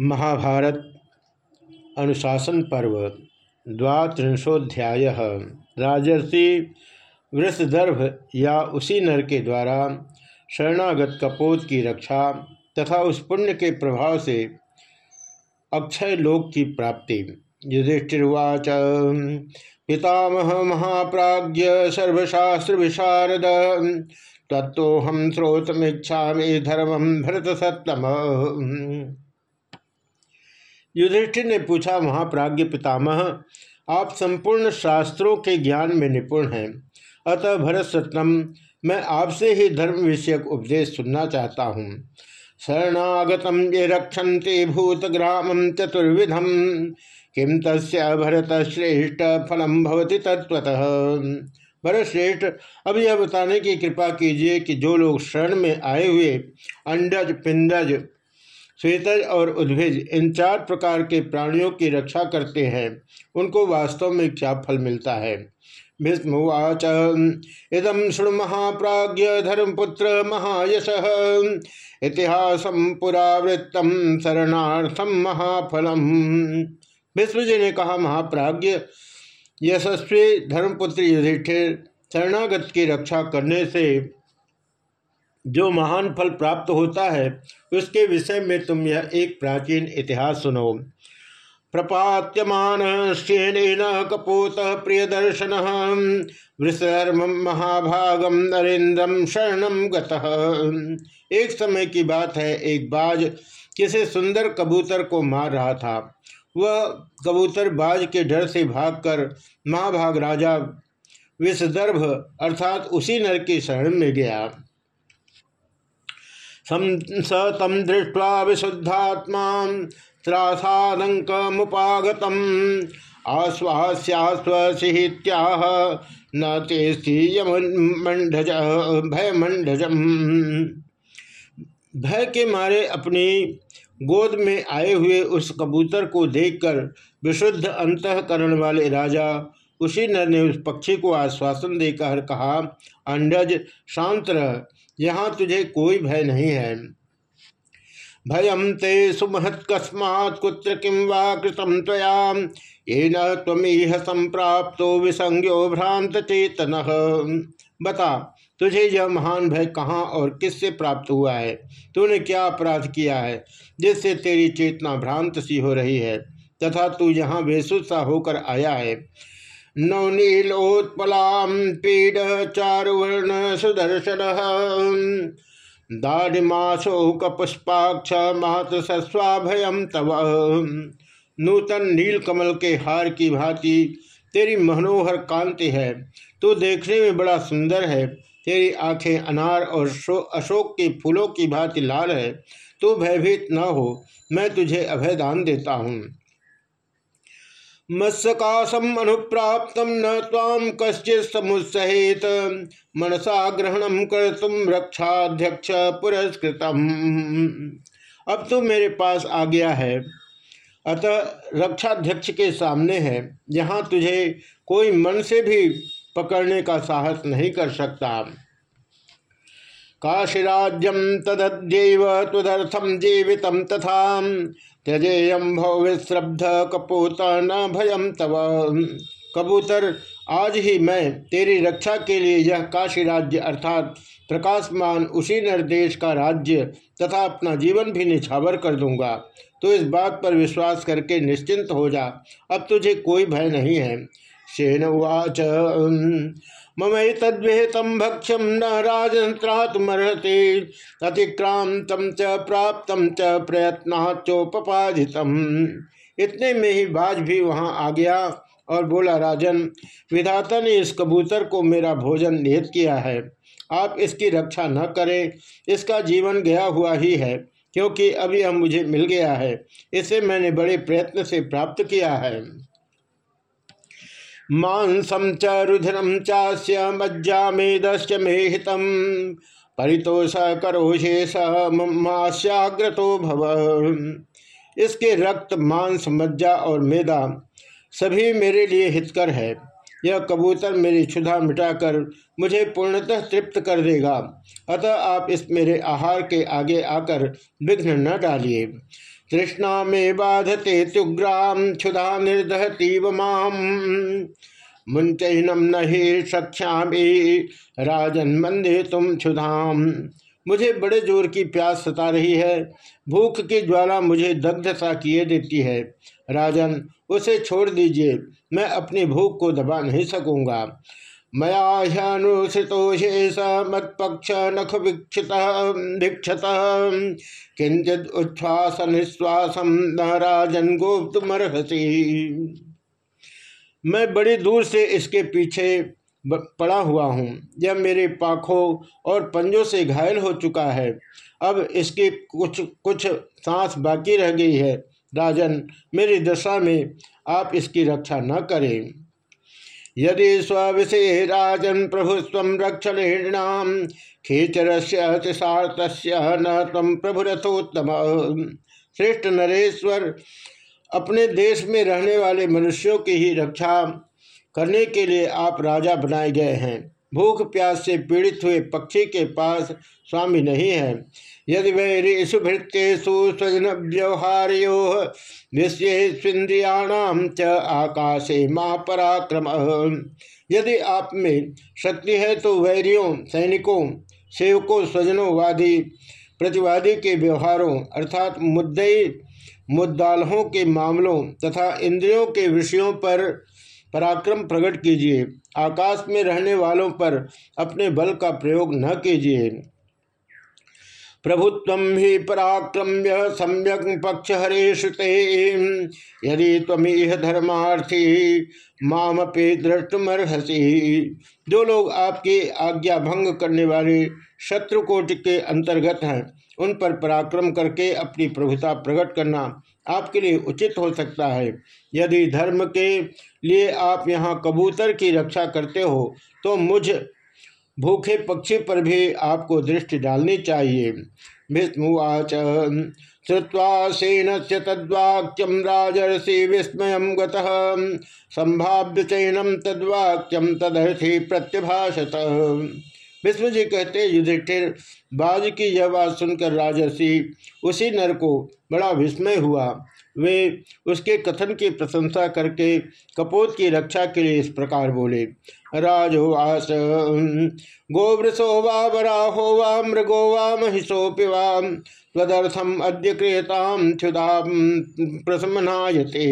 महाभारत अनुशासन पर्व द्वात्रिंशोध्याय राजर्षि वृषदर्भ या उसी नर के द्वारा शरणागत कपोत की रक्षा तथा उस पुण्य के प्रभाव से अक्षय लोक की प्राप्ति। युधिष्ठिर्वाच, पितामह महाप्राज्य सर्वशास्त्र विशारद तत्व श्रोतमीक्षा धर्मम भरत सत्तम युधिष्ठिर ने पूछा महाप्राज्य पितामह, आप संपूर्ण शास्त्रों के ज्ञान में निपुण हैं। अतः भरत सतनम, मैं आपसे ही धर्म विषयक उपदेश सुनना चाहता हूँ। शरणागतम ये रक्षन्ते भूतग्रामम चतुर्विधम। किम भरत श्रेष्ठ फलम भवती तत्वतः भरत श्रेष्ठ, अब यह बताने की कृपा कीजिए कि जो लोग शरण में आए हुए अंडज पिंडज श्वेतज और उद्भिज इन चार प्रकार के प्राणियों की रक्षा करते हैं। उनको वास्तव में क्या फल मिलता है? भीष्मवाच इदम शुण महाप्राज्य धर्मपुत्र महायश। इतिहास पुरावृत्तम शरणार्थम महाफलम। विष्णु जी ने कहा महाप्राज्य यशस्वी धर्मपुत्र युधिष्ठिर, शरणागत की रक्षा करने से जो महान फल प्राप्त होता है, उसके विषय में तुम यह एक प्राचीन इतिहास सुनो। प्रपात्यमान श्रेण कपोत प्रिय दर्शन महाभागम नरेन्द्रम शरणम गतः। एक समय की बात है, एक बाज किसी सुंदर कबूतर को मार रहा था। वह कबूतर बाज के डर से भागकर महाभाग राजा विषदर्भ अर्थात उसी नर की शरण में गया। स तम दृष्ट्वा विशुद्धात्मा त्रासादंक मुपागतम आश्वास्याश्वसित्याह न भयमंडजम भय के मारे अपनी गोद में आए हुए उस कबूतर को देखकर विशुद्ध अंतकरण वाले राजा उसी नर ने उस पक्षी को आश्वासन देकर कहा, अंडज, शांत रह। यहाँ तुझे कोई भय नहीं है। भयम ते सुमहत कुत्र किम वा कृतम तया ये संप्राप्तो विसंज्ञो भ्रांत चेतन। बता, तुझे यह महान भय कहाँ और किससे प्राप्त हुआ है? तूने क्या अपराध किया है, जिससे तेरी चेतना भ्रांत सी हो रही है? तथा तू यहाँ बेसुसा होकर आया है। नवनीलोत्पलां पीड चारुवर्ण सुदर्शन दाढ़िमाशोकपुष्पाक्ष मात सस्वाभयम तव। नूतन नील कमल के हार की भांति तेरी मनोहर कांति है। तू देखने में बड़ा सुंदर है। तेरी आँखें अनार और अशोक के फूलों की भांति लाल है। तू भयभीत न हो। मैं तुझे अभय दान देता हूँ। मत्सकाशम अनुप्राप्त न ताम कश्चित समुत्सहित मनसा ग्रहण कर तुम रक्षाध्यक्ष पुरस्कृतम। अब तो मेरे पास आ गया है। अतः रक्षाध्यक्ष के सामने है। यहाँ तुझे कोई मन से भी पकड़ने का साहस नहीं कर सकता। काशीराज्यम तदद्यव तदर्थम जीवित तथा त्यजेयम भव विश्रब्ध न भयम तव। कबूतर, आज ही मैं तेरी रक्षा के लिए यह काशी राज्य अर्थात प्रकाशमान उसी निर्देश का राज्य तथा अपना जीवन भी निछावर कर दूँगा। तो इस बात पर विश्वास करके निश्चिंत हो जा। अब तुझे कोई भय नहीं है। शेन उच मम तद्विहितम भक्ष्यम न राजंत्रातमर्हते अतिक्रांत च प्राप्त च प्रयत्नाचोपाधितम इतने में ही बाज भी वहाँ आ गया और बोला, राजन, विधाता ने इस कबूतर को मेरा भोजन निहित किया है। आप इसकी रक्षा न करें। इसका जीवन गया हुआ ही है, क्योंकि अभी हम मुझे मिल गया है। इसे मैंने बड़े प्रयत्न से प्राप्त किया है। मांसम च रुधिरम चास्य मज्जा मेदश्च मेहित परितोष समास्याग्रतो भव। इसके रक्त, मांस, मज्जा और मेदा सभी मेरे लिए हितकर है। यह कबूतर मेरी क्षुधा मिटाकर मुझे पूर्णतः तृप्त कर देगा। अतः आप इस मेरे आहार के आगे आकर विघ्न न डालिए। तृष्णा में बाधते तुग्राम क्षुधा निर्दहतीव माम। मुंचनम नहीं सख्यामी, राजन मंदे तुम क्षुधाम। मुझे बड़े ज़ोर की प्यास सता रही है, भूख की ज्वाला मुझे दग्धता किए देती है। राजन उसे छोड़ दीजिए। मैं अपनी भूख को दबा नहीं सकूँगा। मयानुसृतोषेश मत्पक्ष नख भिक्षत किंचित उच्छ्वास न राजन मैं बड़ी दूर से इसके पीछे पड़ा हुआ हूँ। यह मेरे पाखों और पंजों से घायल हो चुका है। अब इसकी कुछ कुछ सांस बाकी रह गई है। राजन, मेरी दशा में आप इसकी रक्षा न करें। यदि स्विषे राजन प्रभु स्व रक्षणीणाम खेचर से न तम प्रभुरथोत्तम श्रेष्ठ नरेश्वर, अपने देश में रहने वाले मनुष्यों की ही रक्षा करने के लिए आप राजा बनाए गए हैं। भूख, प्यास से पीड़ित हुए पक्षी के पास स्वामी नहीं है। यदि वैरेशु भृत्यु स्वजन व्यवहारो विश्वेन्द्रियाणाम च आकाशे महापराक्रम। यदि आप में शक्ति है तो वैरियों, सैनिकों, सेवकों, स्वजनों वादी प्रतिवादी के व्यवहारों अर्थात मुद्दई, मुद्दालहों के मामलों तथा इंद्रियों के विषयों पर पराक्रम प्रकट कीजिए। आकाश में रहने वालों पर अपने बल का प्रयोग न कीजिए। प्रभुत्व ही पराक्रम्य सम्यक पक्ष हरेश यदि तमीह धर्मार्थी मामपे दृष्टमर्हसी जो लोग आपकी आज्ञा भंग करने वाले शत्रुकोट के अंतर्गत हैं। उन पर पराक्रम करके अपनी प्रभुता प्रकट करना आपके लिए उचित हो सकता है। यदि धर्म के लिए आप यहाँ कबूतर की रक्षा करते हो तो मुझ भूखे पक्षी पर भी आपको दृष्टि डालनी चाहिए। भीष्मवाच श्रुवा सेन से तद्वाक्यम राजर्षि विस्मय गभाव्य चैनम तद्वाक्यम तदर्थी प्रत्यभाषत। विष्णु जी कहते, युधिष्ठिर, बाज की यह बात सुनकर राजर्षि उसी नर को बड़ा विस्मय हुआ। वे उसके कथन की प्रशंसा करके कपोत की रक्षा के लिए इस प्रकार बोले राजोवास गोवृषो वा वराहो वा मृगो वा महिषोपि तदर्थम अद्य क्रियताम क्षुदा प्रसमनायते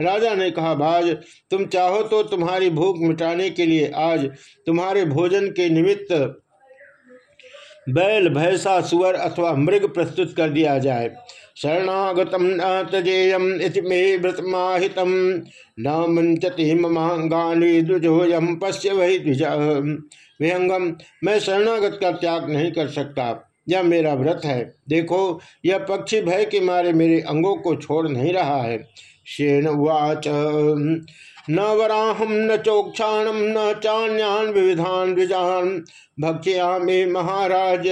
राजा ने कहा, भाज, तुम चाहो तो तुम्हारी भूख मिटाने के लिए आज तुम्हारे भोजन के निमित्त बैल, भैंसा, सुअर अथवा मृग प्रस्तुत कर दिया जाए। शरणागतम न तजेयम मे व्रतमाहित न द्विजोयम पश्य वही द्विज। विहंगम, मैं शरणागत का त्याग नहीं कर सकता। यह मेरा व्रत है। देखो, यह पक्षी भय के मारे मेरे अंगों को छोड़ नहीं रहा है। शेण उवाच। न वराहम न चोक्षाणम न चान्यान विविधान द्विजान भक्ष्या में महाराज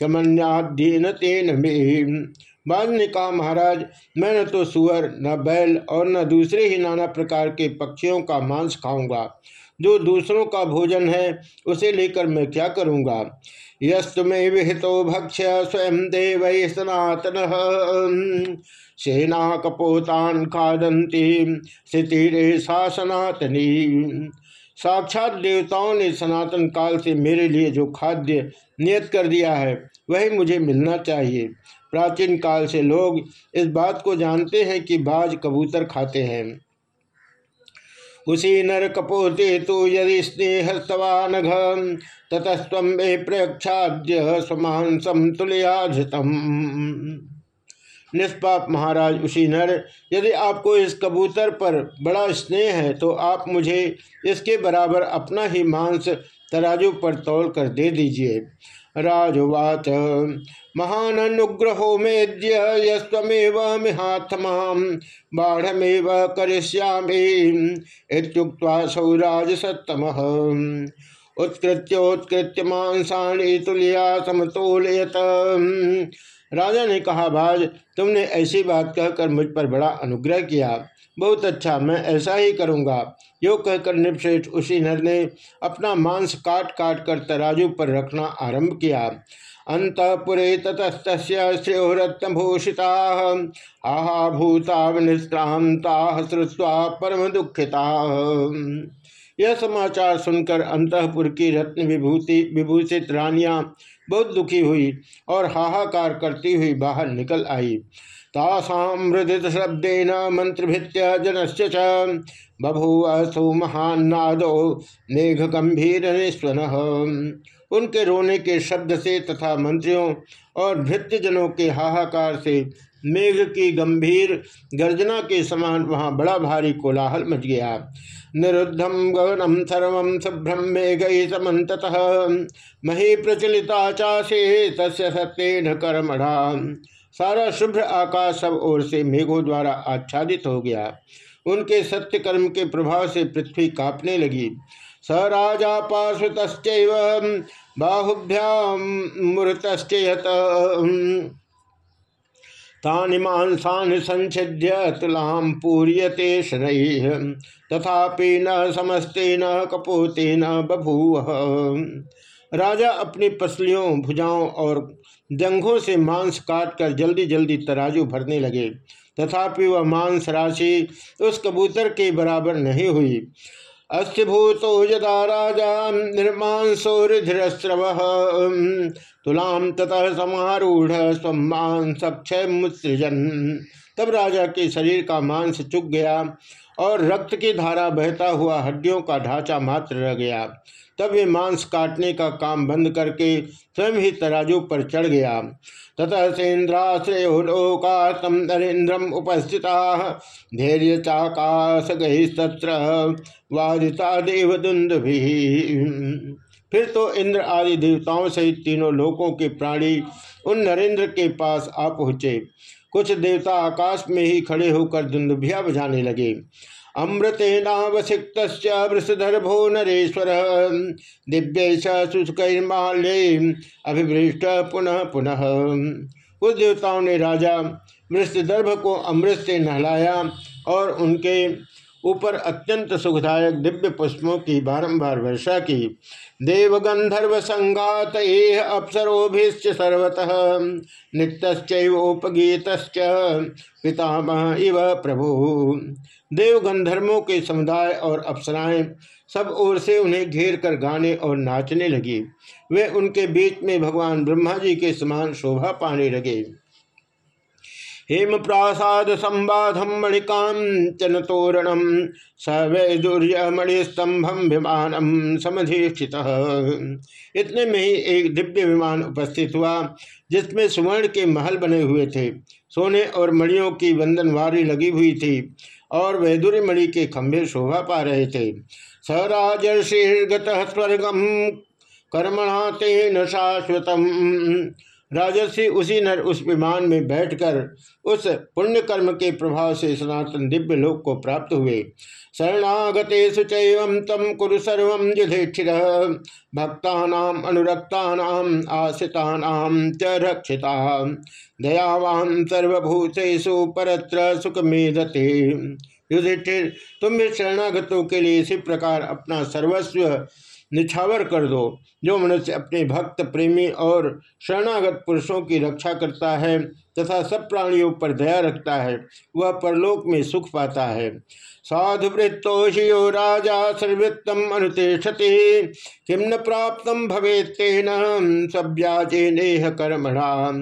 कमन्याधीन तेन में। ने कहा महाराज, मैं न तो सुअर, न बैल और न दूसरे ही नाना प्रकार के पक्षियों का मांस खाऊँगा। जो दूसरों का भोजन है, उसे लेकर मैं क्या करूँगा? यस्तु में विहितो भक्ष्य स्वयं देव सनातन। सेना कपोतान खादंती स्थिति सा सनातनी। साक्षात देवताओं ने सनातन काल से मेरे लिए जो खाद्य नियत कर दिया है, वही मुझे मिलना चाहिए। प्राचीन काल से लोग इस बात को जानते हैं कि बाज कबूतर खाते हैं। उसी नर कपोते तो यदि स्नेह सवान ततस्व प्रक्षाद्य समान समतुल्याधृतम निष्पाप महाराज उसी नर यदि आपको इस कबूतर पर बड़ा स्नेह है तो आप मुझे इसके बराबर अपना ही मांस तराजू पर तोल कर दे दीजिए। राजवाच महान अनुग्रहो मेद्य यस्वेव मिहात्मा बाढ़मेव करिष्यामी सौराज सत्तम उत्कृत्योत्कृत्य मांसाणी तुलिया समतोलयत। राजा ने कहा, भाज, तुमने ऐसी बात कहकर मुझ पर बड़ा अनुग्रह किया। बहुत अच्छा मैं ऐसा ही करूँगा। यो कहकर निपश्रेष्ठ उसी नर ने अपना मांस काट काट कर तराजू पर रखना आरंभ किया। अंतपुरे ततस्त श्रेयोरत्नभूषिता आहा भूता निष्क्रांता श्रुवा परम दुखिता यह समाचार सुनकर अंतपुर की रत्न विभूति विभूषित रानियाँ बहुत दुखी हुई और हाहाकार करती हुई बाहर निकल आई। तासामृदित शब्देन मंत्रभित्य जनस्य च, बभूव सो महान्नादो मेघ गंभीर निस्वन उनके रोने के शब्द से तथा मंत्रियों और भृत्यजनों के हाहाकार से मेघ की गंभीर गर्जना के समान वहाँ बड़ा भारी कोलाहल मच गया। निरुद्धम गगनम सर्व शुभ्रम मेघ समत मही प्रचलिता चाशे तस्य सत्यन कर्मणा। सारा शुभ्र आकाश सब ओर से मेघों द्वारा आच्छादित हो गया। उनके सत्य कर्म के प्रभाव से पृथ्वी कांपने लगी। स राजा पार्श्वत बाहुभ्याम तानि मांसानि संच्छिद्य तुलाम पूर्यते शनैः, तथापि न समस्ते न कपोते न बभूव। राजा अपनी पसलियों, भुजाओं और जंघों से मांस काट कर जल्दी जल्दी तराजू भरने लगे, तथापि वह मांस राशि उस कबूतर के बराबर नहीं हुई। अस्थिभूतो यदा राजा निर्मांसो रुधिस्रव तुलाम ततः समारूढ़ स्वक्षय मुत्सृजन। तब राजा के शरीर का मांस चुक गया और रक्त की धारा बहता हुआ हड्डियों का ढांचा मात्र रह गया। तब वे मांस काटने का काम बंद करके स्वयं ही तराजू पर चढ़ गया। ततः सेन्द्राश्रयो लोका तम नरेन्द्रम उपस्थिता, धैर्य चाकाश गहिस्तत्र वादिता देवदुंद भी फिर तो इंद्र आदि देवताओं सहित तीनों लोकों के प्राणी उन नरेंद्र के पास आ पहुँचे। कुछ देवता आकाश में ही खड़े होकर दुंदुभिया बजाने लगे। अमृतेनावसिक्त वृषधर्भो नरेश्वर। दिव्य सुषकर्माल्य अभिवृष्ट पुनः पुनः। उस देवताओं ने राजा वृषदर्भ को अमृत से नहलाया और उनके ऊपर अत्यंत सुखदायक दिव्य पुष्पों की बारंबार वर्षा की। देव गंधर्व संघात अप्सरोभिश्च सर्वतः नित्यश्चोपगीत पितामह इव प्रभु। देव गंधर्वों के समुदाय और अप्सराएँ सब ओर से उन्हें घेर कर गाने और नाचने लगी। वे उनके बीच में भगवान ब्रह्मा जी के समान शोभा पाने लगे। हेम प्रासाद संबाधम मणिकांचन तोरणम सवैदुर्य मणिस्तंभम विमानम समधिष्ठित। इतने में ही एक दिव्य विमान उपस्थित हुआ, जिसमें सुवर्ण के महल बने हुए थे। सोने और मणियों की वंदनवारी लगी हुई थी और वैदुर्य मणि के खंभे शोभा पा रहे थे। स राजर्षिर्गत स्वर्गम कर्मणा तेन शाश्वतम। राजर्षि उसी नर उस विमान में बैठकर उस पुण्य कर्म के प्रभाव से सनातन दिव्य लोक को प्राप्त हुए। शरणागते सुचैव तम कुरु सर्व युधिष्ठिर। भक्ता अनुरक्ता आश्रिता च रक्षिता। दयावान सर्वभूतेषु परत्र सुख मेदते युधिष्ठिर, तुम भी शरणागतों के लिए इसी प्रकार अपना सर्वस्व निछावर कर दो। जो मनुष्य अपने भक्त, प्रेमी और शरणागत पुरुषों की रक्षा करता है तथा सब प्राणियों पर दया रखता है, वह परलोक में सुख पाता है। साधु वृत्तो राजा सर्वृत्तम अनुतिषति किम न प्राप्त भवे तेन सब्याजे नेह कर्मणा।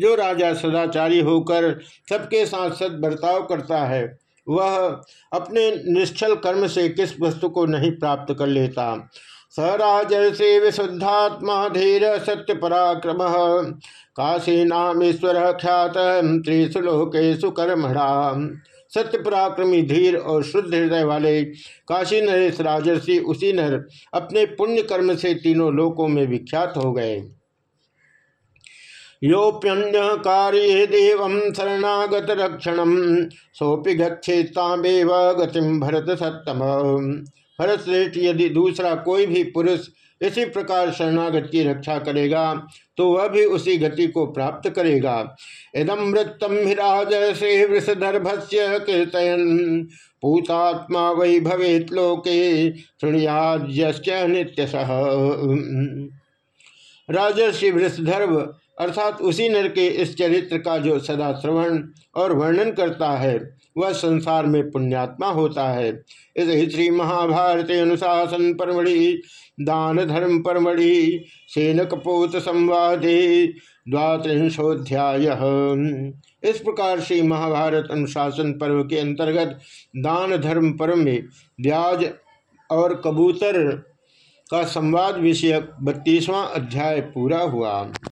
जो राजा सदाचारी होकर सबके साथ सद बर्ताव करता है, वह अपने निश्चल कर्म से किस वस्तु को नहीं प्राप्त कर लेता। स राजर्षि विशुद्धात्मा धीर सत्य पराक्रम काशी नाम ईश्वर ख्यात त्रिशुलोकेशु कर्मणा। सत्य पराक्रमी धीर और शुद्ध हृदय वाले काशी नरेश राजर्षि उसी नर अपने पुण्य कर्म से तीनों लोकों में विख्यात हो गए। योप्यन्य कार्य देव शरणागत रक्षण सोपि गच्छेतामेव गतिम भरत सत्तम भरतश्रेष्ठ यदि दूसरा कोई भी पुरुष इसी प्रकार शरणागत की रक्षा करेगा तो वह भी उसी गति को प्राप्त करेगा। इदम वृत्तम हिराज से वृषधर्भस्य कीर्तयन। पूतात्मा वही भवेत लोके नित्य सह राजर्षि वृषधर्भ अर्थात उसी नर के इस चरित्र का जो सदा श्रवण और वर्णन करता है, वह संसार में पुण्यात्मा होता है। इस श्री महाभारत अनुशासन परमढ़ि, दान धर्म परमढ़ि सेन कपोत संवादे द्वात्रिंशोध्याय इस प्रकार श्री महाभारत अनुशासन पर्व के अंतर्गत दान धर्म पर्व में ब्याज और कबूतर का संवाद विषयक बत्तीसवां अध्याय पूरा हुआ।